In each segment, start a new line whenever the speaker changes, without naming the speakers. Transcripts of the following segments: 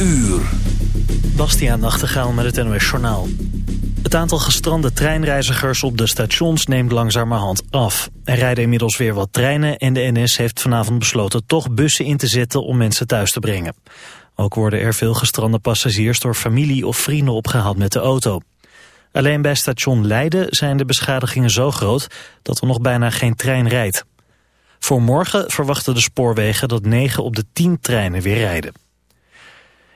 uur.
Bastiaan Nachtegaal met het NOS Journaal. Het aantal gestrande treinreizigers op de stations neemt langzamerhand af. Er rijden inmiddels weer wat treinen en de NS heeft vanavond besloten toch bussen in te zetten om mensen thuis te brengen. Ook worden er veel gestrande passagiers door familie of vrienden opgehaald met de auto. Alleen bij station Leiden zijn de beschadigingen zo groot dat er nog bijna geen trein rijdt. Voor morgen verwachten de spoorwegen dat 9 op de 10 treinen weer rijden.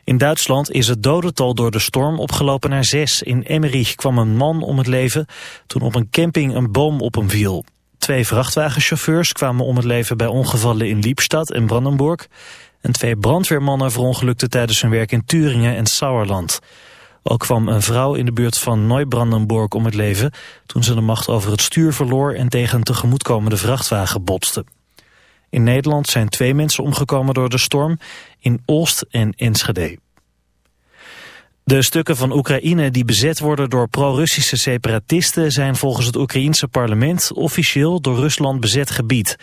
In Duitsland is het dodental door de storm opgelopen naar 6. In Emmerich kwam een man om het leven toen op een camping een boom op hem viel. Twee vrachtwagenchauffeurs kwamen om het leven bij ongevallen in Liepstad en Brandenburg. En twee brandweermannen verongelukten tijdens hun werk in Turingen en Sauerland. Ook kwam een vrouw in de buurt van Neubrandenburg om het leven... toen ze de macht over het stuur verloor en tegen een tegemoetkomende vrachtwagen botste. In Nederland zijn twee mensen omgekomen door de storm, in Oost en Enschede. De stukken van Oekraïne die bezet worden door pro-Russische separatisten... zijn volgens het Oekraïense parlement officieel door Rusland bezet gebied...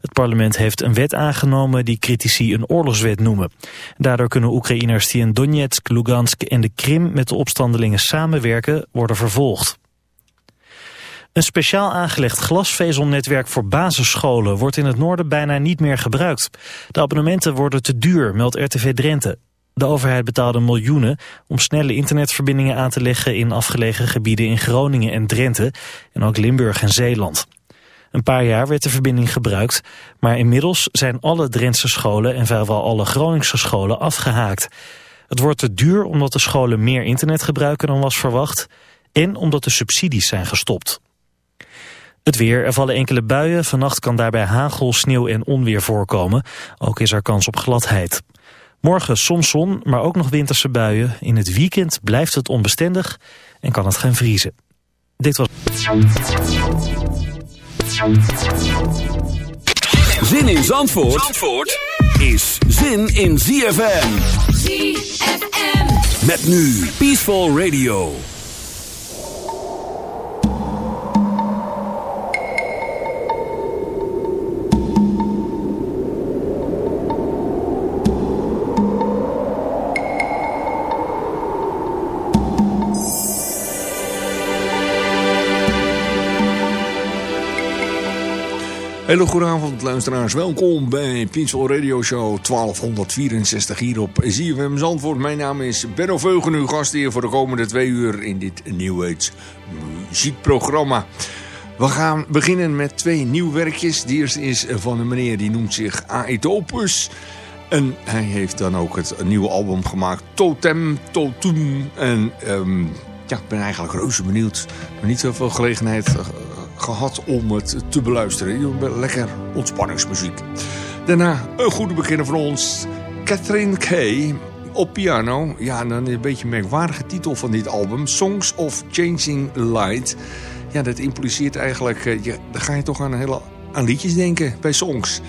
Het parlement heeft een wet aangenomen die critici een oorlogswet noemen. Daardoor kunnen Oekraïners die in Donetsk, Lugansk en de Krim met de opstandelingen samenwerken worden vervolgd. Een speciaal aangelegd glasvezelnetwerk voor basisscholen wordt in het noorden bijna niet meer gebruikt. De abonnementen worden te duur, meldt RTV Drenthe. De overheid betaalde miljoenen om snelle internetverbindingen aan te leggen in afgelegen gebieden in Groningen en Drenthe en ook Limburg en Zeeland. Een paar jaar werd de verbinding gebruikt, maar inmiddels zijn alle Drentse scholen en vrijwel alle Groningse scholen afgehaakt. Het wordt te duur omdat de scholen meer internet gebruiken dan was verwacht en omdat de subsidies zijn gestopt. Het weer, er vallen enkele buien, vannacht kan daarbij hagel, sneeuw en onweer voorkomen. Ook is er kans op gladheid. Morgen soms zon, maar ook nog winterse buien. In het weekend blijft het onbestendig en kan het gaan vriezen. Dit was...
Zin in Zandvoort, Zandvoort is zin in ZFM.
ZFM.
Met nu Peaceful Radio.
Hele goede avond luisteraars, welkom bij Peaceful Radio Show 1264 hier op ZFM Zandvoort. Mijn naam is Benno Veugen, uw gast hier voor de komende twee uur in dit New Age muziekprogramma. We gaan beginnen met twee nieuw werkjes. De eerste is van een meneer die noemt zich Aetopus. En hij heeft dan ook het nieuwe album gemaakt, Totem, Totum. En um, ja, ik ben eigenlijk reuze benieuwd. Maar niet zoveel gelegenheid gehad om het te beluisteren. Lekker ontspanningsmuziek. Daarna een goede beginner van ons, Catherine Kay op piano. Ja, dan een beetje een merkwaardige titel van dit album. Songs of Changing Light. Ja, dat impliceert eigenlijk... Eh, ja, dan ga je toch aan, hele, aan liedjes denken bij songs.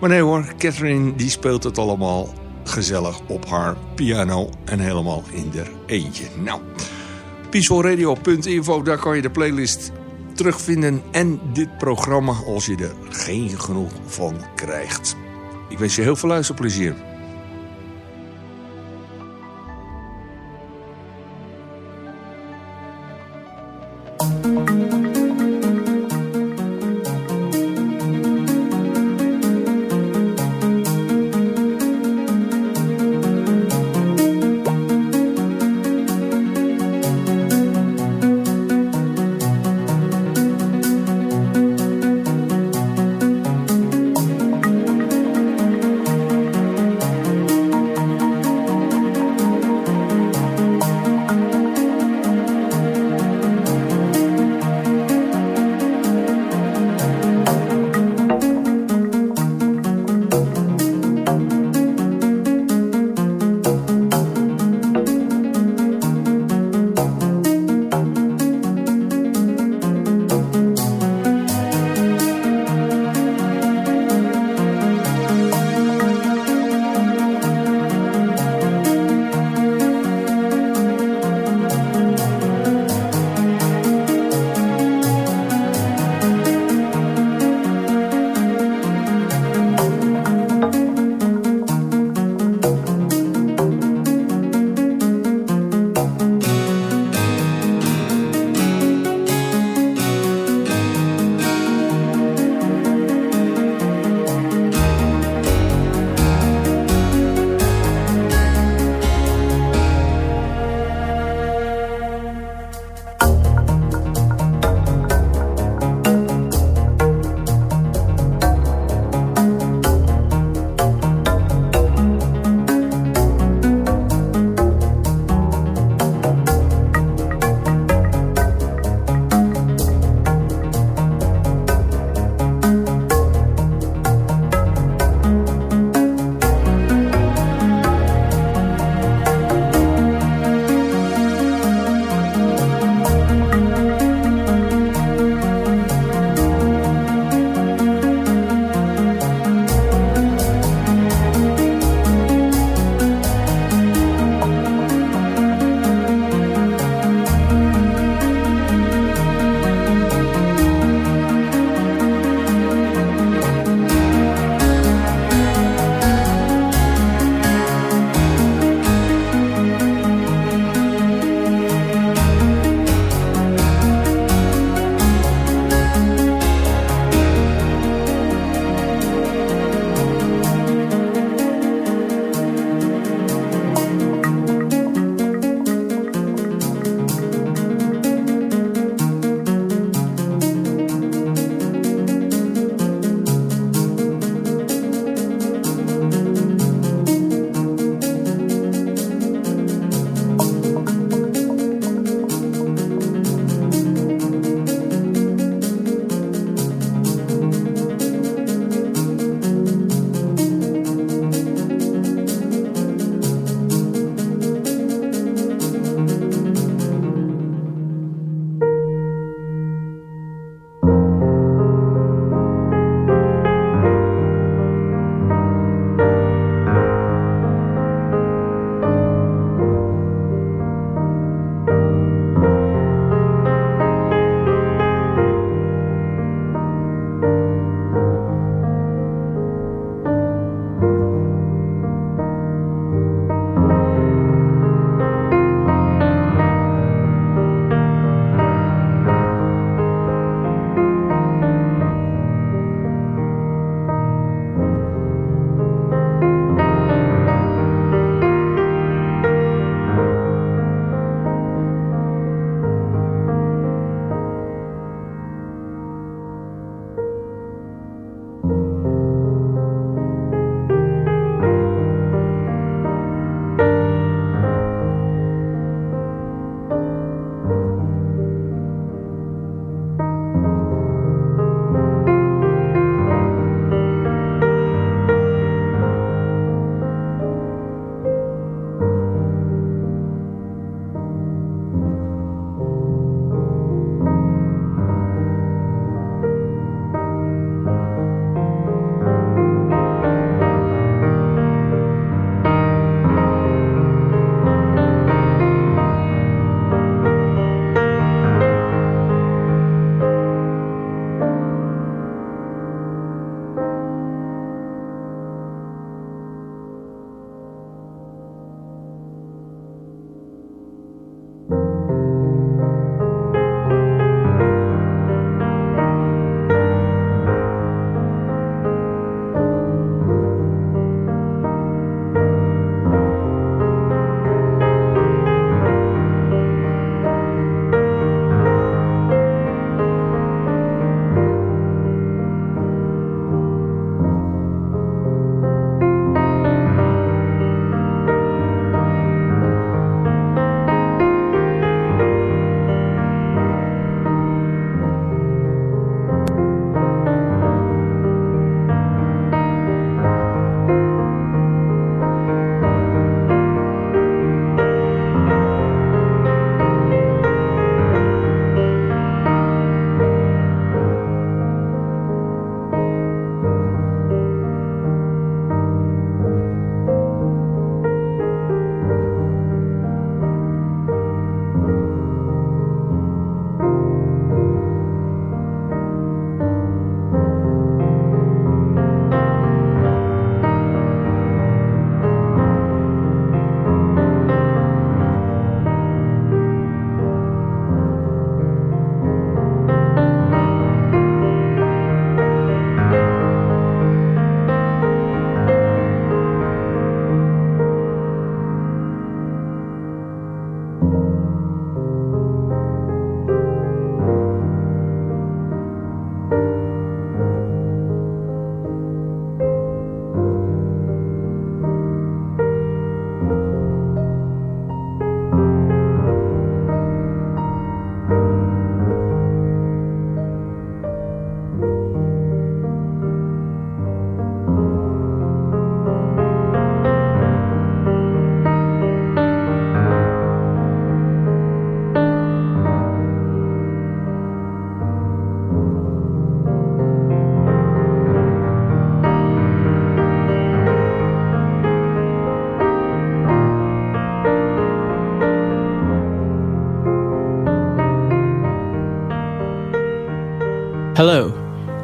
Maar nee hoor, Catherine die speelt het allemaal gezellig op haar piano. En helemaal in der eentje. Nou, peacefulradio.info, daar kan je de playlist terugvinden en dit programma als je er geen genoeg van krijgt. Ik wens je heel veel luisterplezier.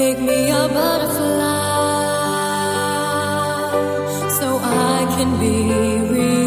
make me a be real.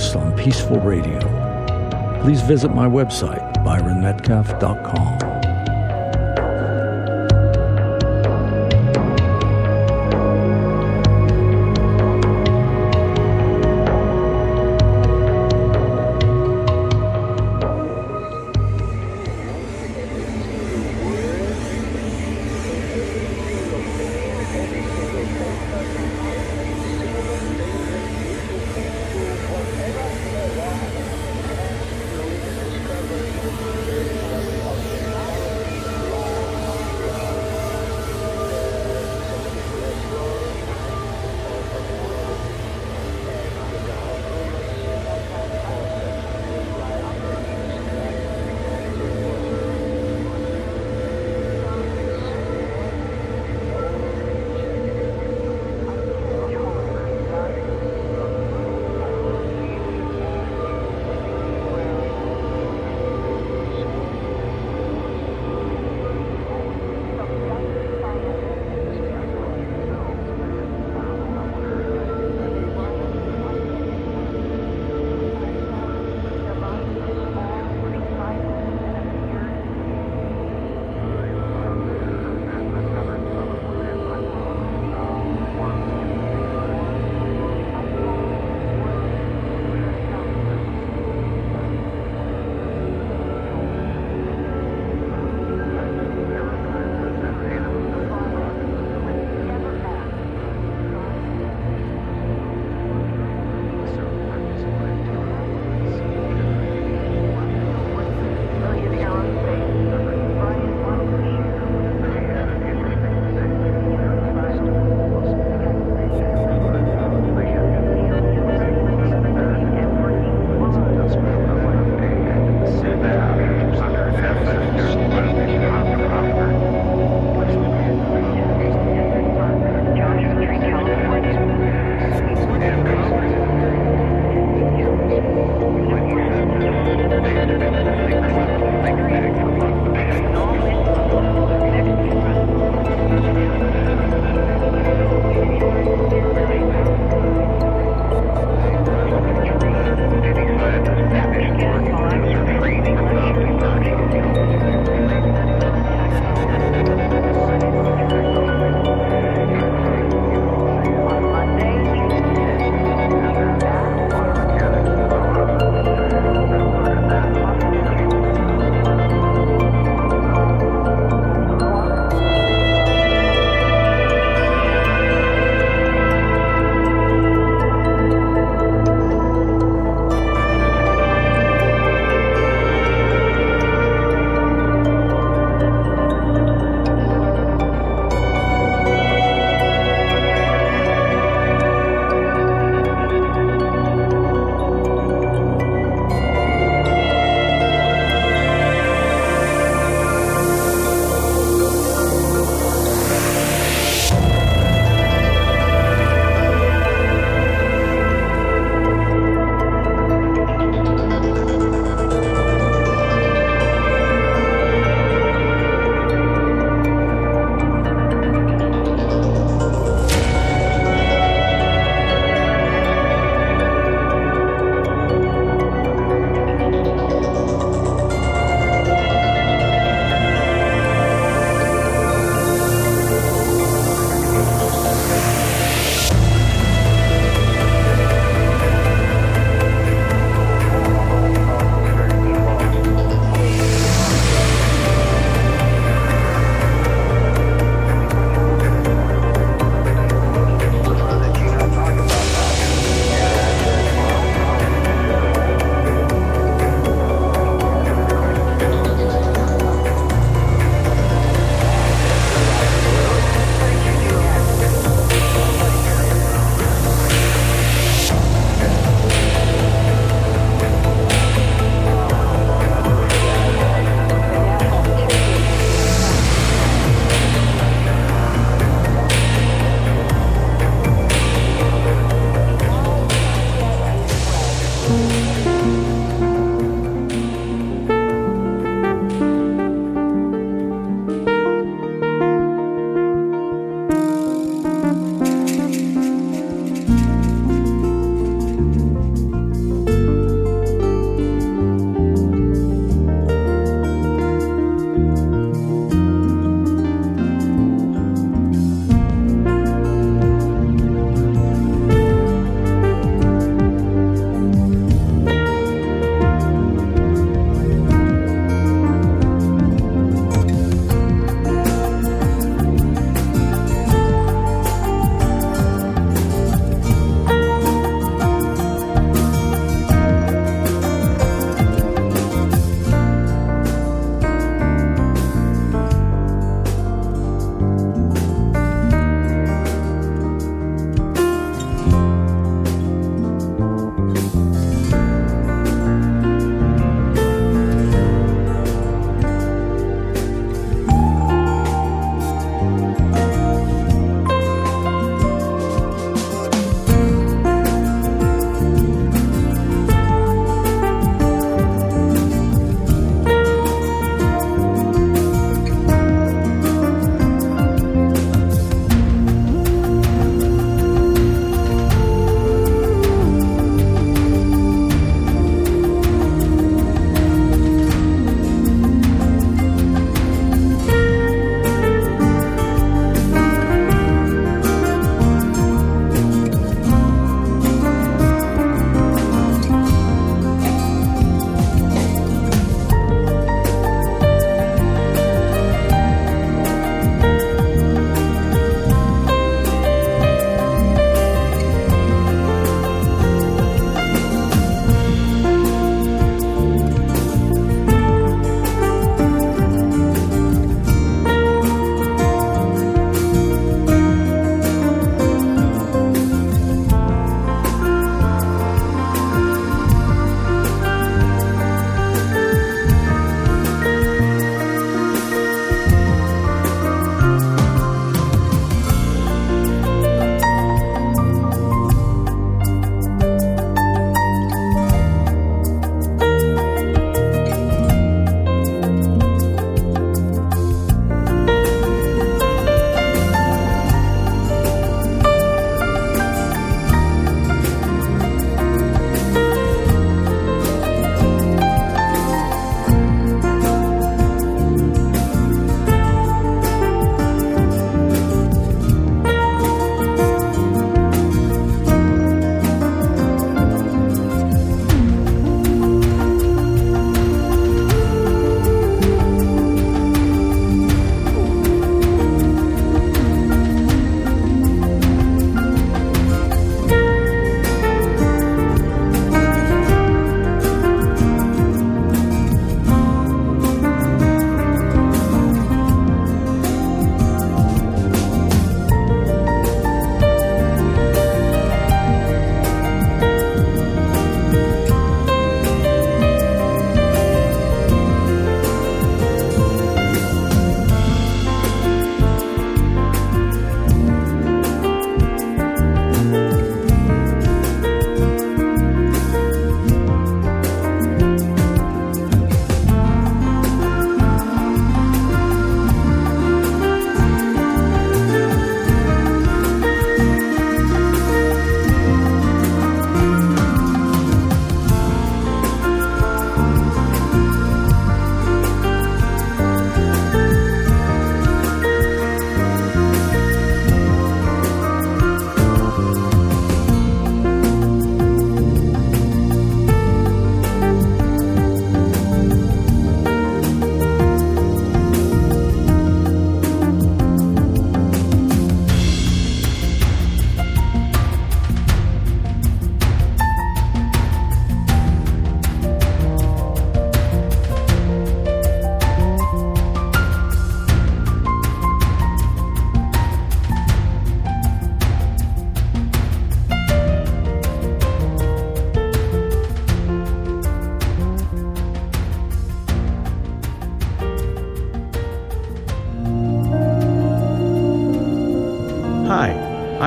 Artist on Peaceful Radio. Please visit my website, byronmetcalf.com.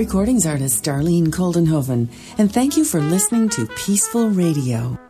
Recordings artist Darlene Coldenhoven, and thank you for listening to Peaceful Radio.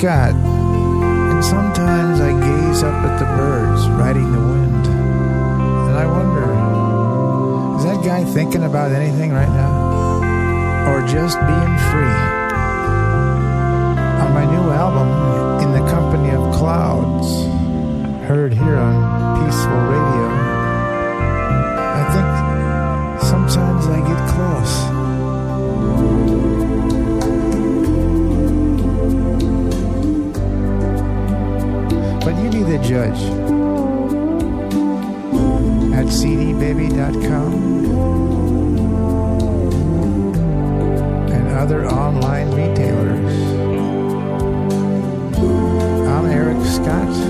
Scott, and sometimes I gaze up at the birds riding the wind, and I wonder, is that guy thinking about anything right now? Or just being free? On my new album, In the Company of Clouds, heard here on Peaceful Radio, the judge at cdbaby.com and other online retailers. I'm Eric Scott.